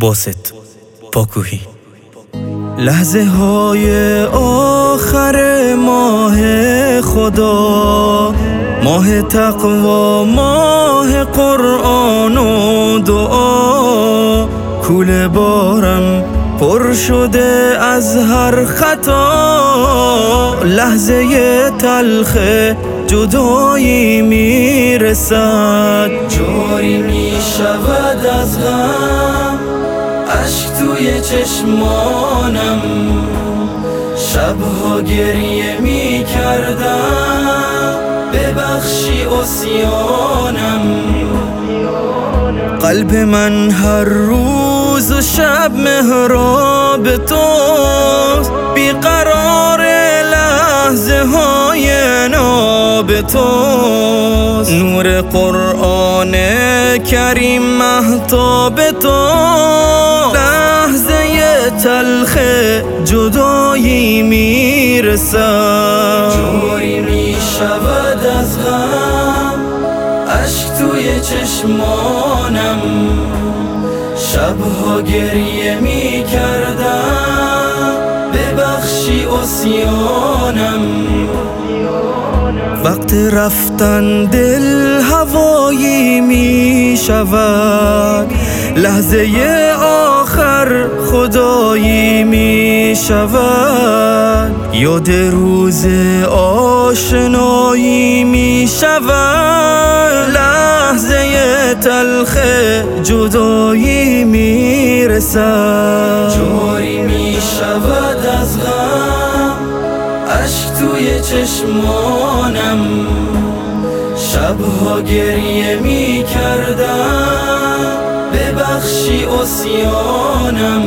باست. پاکوهی. لحظه های آخر ماه خدا. ماه تقوا ماه قرآن و دعا. کول بارم پر شده از هر خطا. لحظه تلخ جدایی می‌رسد. جاری می‌شود از غم. چشمانم شبها گریه می‌کردم ببخشی اسیانم. قلب من هر روز و شب مهراب توست. بیقرار لحظه های ناب توست. نور قرآن کریم محتاب تو لحظه تلخ جدایی می‌رسد جوری می‌شود از غم عشق توی چشمانم. شبها گریه می‌کردم ببخشی اسیانم. وقت رفتن دل هوایی می شود لحظه آخر خدایی می شود یاد روز آشنایی می شود لحظه تلخ جدایی می رسد جوری می‌شود از غم عشق توی چشمانم. شبها گریه می‌کردم. ببخشی اسیانم.